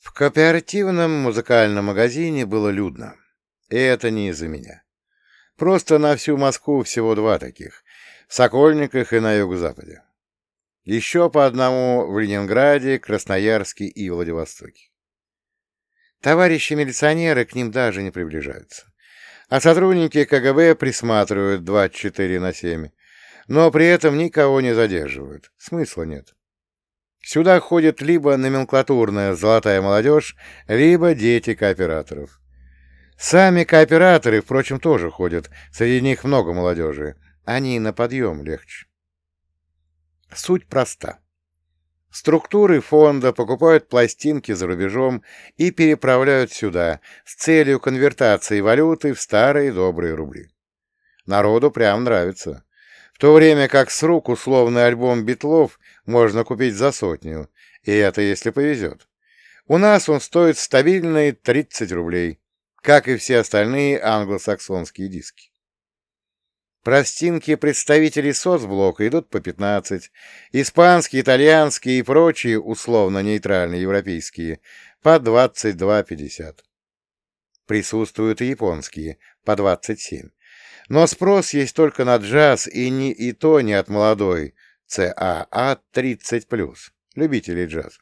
В кооперативном музыкальном магазине было людно. И это не из-за меня. Просто на всю Москву всего два таких — в Сокольниках и на юго-западе. Еще по одному в Ленинграде, Красноярске и Владивостоке. Товарищи милиционеры к ним даже не приближаются. А сотрудники КГБ присматривают 24 на 7, но при этом никого не задерживают. Смысла нет. Сюда ходит либо номенклатурная золотая молодежь, либо дети кооператоров. Сами кооператоры, впрочем, тоже ходят, среди них много молодежи. Они на подъем легче. Суть проста. Структуры фонда покупают пластинки за рубежом и переправляют сюда с целью конвертации валюты в старые добрые рубли. Народу прям нравится. То время как с рук условный альбом битлов можно купить за сотню, и это если повезет. У нас он стоит стабильные 30 рублей, как и все остальные англосаксонские диски. Пластинки представителей соцблока идут по 15, испанские, итальянские и прочие условно-нейтральные европейские по 22,50. Присутствуют и японские по 27. Но спрос есть только на джаз и, не, и то не от молодой ЦА, а 30+, любителей джаза.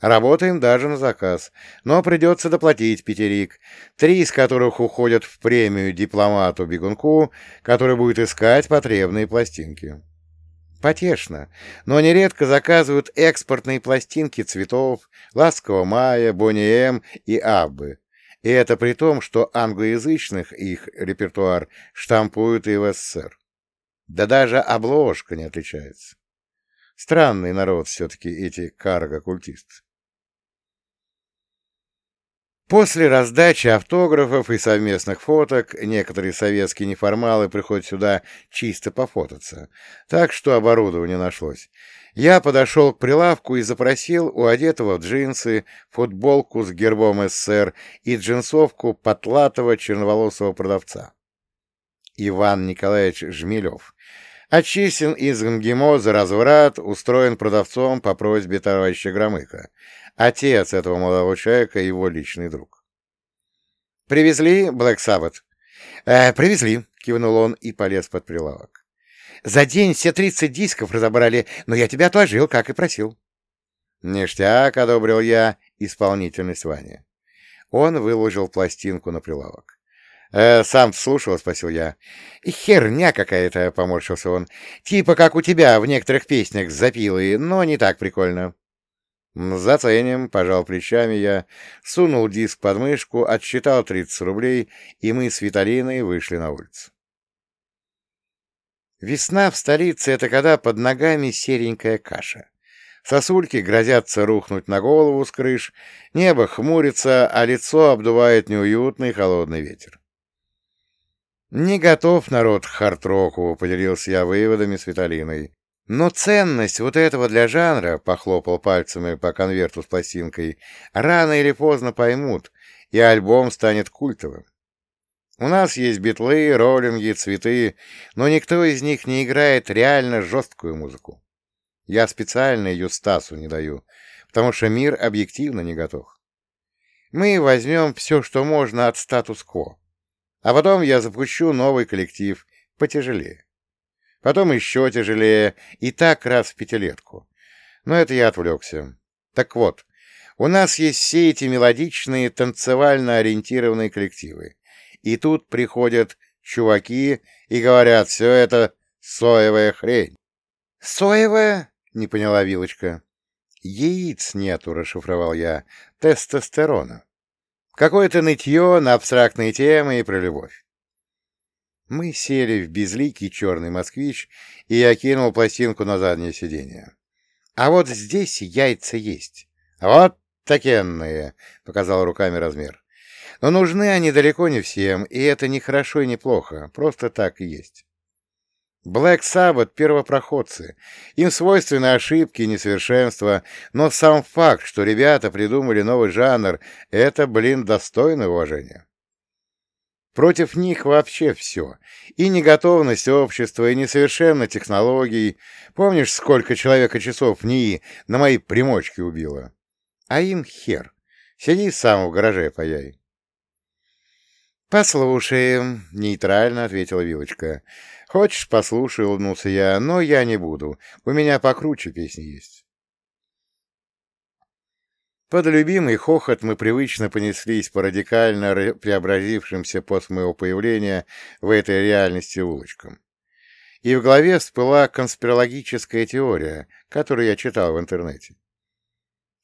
Работаем даже на заказ, но придется доплатить пятерик, три из которых уходят в премию дипломату-бегунку, который будет искать потребные пластинки. Потешно, но нередко заказывают экспортные пластинки цветов, Ласкового мая, Бонни М и Аббы. И это при том, что англоязычных их репертуар штампуют и в СССР. Да даже обложка не отличается. Странный народ все-таки эти карго-культисты. После раздачи автографов и совместных фоток некоторые советские неформалы приходят сюда чисто пофотаться, так что оборудование нашлось. Я подошел к прилавку и запросил у одетого в джинсы футболку с гербом СССР и джинсовку потлатого черноволосого продавца. Иван Николаевич Жмелев. Очистен из МГИМО за разврат, устроен продавцом по просьбе товарища Громыка. Отец этого молодого человека — его личный друг. «Привезли Блэк Саббат?» э, «Привезли», — кивнул он и полез под прилавок. «За день все тридцать дисков разобрали, но я тебя отложил, как и просил». «Ништяк», — одобрил я исполнительность Вани. Он выложил пластинку на прилавок. «Э, «Сам слушал?» — спросил я. «Херня какая-то», — поморщился он. «Типа как у тебя в некоторых песнях с запилой, но не так прикольно». «Заценим», — пожал плечами я, сунул диск под мышку, отсчитал 30 рублей, и мы с Виталиной вышли на улицу. Весна в столице — это когда под ногами серенькая каша. Сосульки грозятся рухнуть на голову с крыш, небо хмурится, а лицо обдувает неуютный холодный ветер. «Не готов народ к хард-року», — поделился я выводами с Виталиной. Но ценность вот этого для жанра, — похлопал пальцами по конверту с пластинкой, — рано или поздно поймут, и альбом станет культовым. У нас есть битлы, роллинги, цветы, но никто из них не играет реально жесткую музыку. Я специально ее Стасу не даю, потому что мир объективно не готов. Мы возьмем все, что можно от статус-кво, а потом я запущу новый коллектив, потяжелее потом еще тяжелее, и так раз в пятилетку. Но это я отвлекся. Так вот, у нас есть все эти мелодичные, танцевально ориентированные коллективы. И тут приходят чуваки и говорят, все это соевая хрень. «Соевая?» — не поняла Вилочка. «Яиц нету», — расшифровал я, — «тестостерона». Какое-то нытье на абстрактные темы и про любовь. Мы сели в безликий черный москвич, и я кинул пластинку на заднее сиденье. А вот здесь яйца есть. Вот такенные, — показал руками размер. Но нужны они далеко не всем, и это не хорошо и не плохо, просто так и есть. Black Sabbath — первопроходцы. Им свойственны ошибки и несовершенства, но сам факт, что ребята придумали новый жанр, это, блин, достойно уважения. Против них вообще все. И неготовность общества, и несовершенно технологий. Помнишь, сколько человека часов НИИ на моей примочке убило? А им хер. Сиди сам в гараже, паяй. «Послушаем», — нейтрально ответила Вилочка. «Хочешь, послушай», — улыбнулся я, — «но я не буду. У меня покруче песни есть». Под любимый хохот мы привычно понеслись по радикально преобразившимся после моего появления в этой реальности улочкам. И в голове всплыла конспирологическая теория, которую я читал в интернете.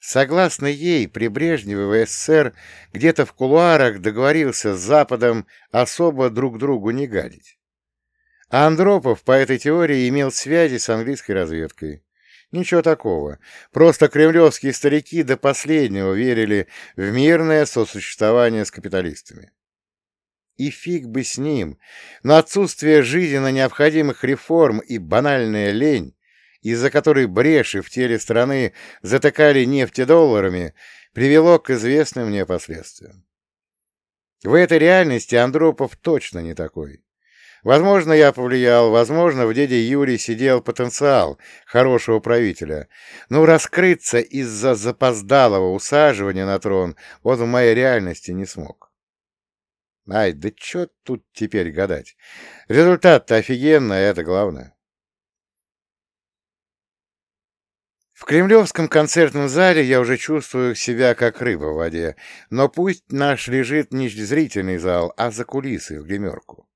Согласно ей, при Брежневе в СССР где-то в кулуарах договорился с Западом особо друг другу не гадить. А Андропов по этой теории имел связи с английской разведкой. Ничего такого. Просто кремлевские старики до последнего верили в мирное сосуществование с капиталистами. И фиг бы с ним, но отсутствие жизненно необходимых реформ и банальная лень из-за которой бреши в теле страны затыкали нефтедолларами, привело к известным мне последствиям. В этой реальности Андропов точно не такой. Возможно, я повлиял, возможно, в деде Юрии сидел потенциал хорошего правителя, но раскрыться из-за запоздалого усаживания на трон он в моей реальности не смог. Ай, да что тут теперь гадать? Результат-то офигенный, а это главное. В кремлевском концертном зале я уже чувствую себя как рыба в воде, но пусть наш лежит не зрительный зал, а за кулисы в гримерку.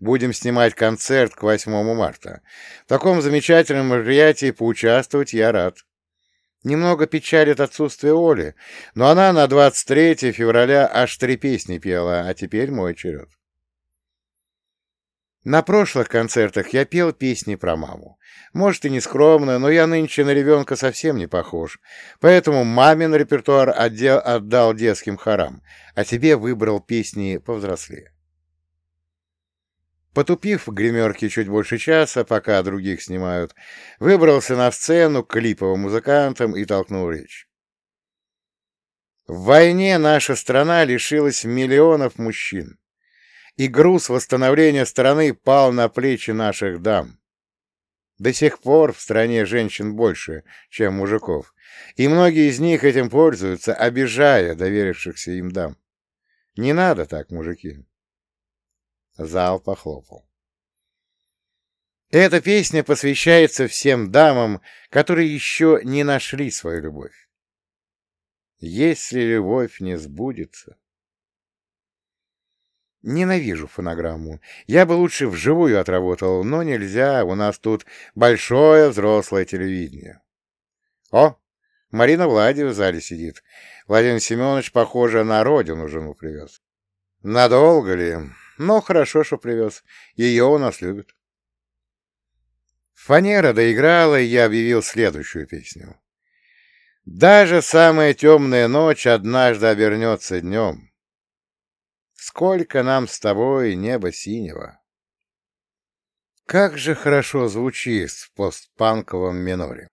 Будем снимать концерт к 8 марта. В таком замечательном мероприятии поучаствовать я рад. Немного печалит отсутствие Оли, но она на 23 февраля аж три песни пела, а теперь мой черед. На прошлых концертах я пел песни про маму. Может, и не скромно, но я нынче на ребенка совсем не похож. Поэтому мамин репертуар отдел, отдал детским хорам, а тебе выбрал песни повзрослее. Потупив в гримерке чуть больше часа, пока других снимают, выбрался на сцену к клиповым музыкантам и толкнул речь. В войне наша страна лишилась миллионов мужчин и груз восстановления страны пал на плечи наших дам. До сих пор в стране женщин больше, чем мужиков, и многие из них этим пользуются, обижая доверившихся им дам. Не надо так, мужики. Зал похлопал. Эта песня посвящается всем дамам, которые еще не нашли свою любовь. Если любовь не сбудется... Ненавижу фонограмму. Я бы лучше вживую отработал, но нельзя, у нас тут большое взрослое телевидение. О, Марина Владева в зале сидит. Владимир Семенович, похоже, на родину жену привез. Надолго ли? Но хорошо, что привез. Ее у нас любят. Фанера доиграла, и я объявил следующую песню. «Даже самая темная ночь однажды обернется днем». Сколько нам с тобой неба синего! Как же хорошо звучит в постпанковом миноре!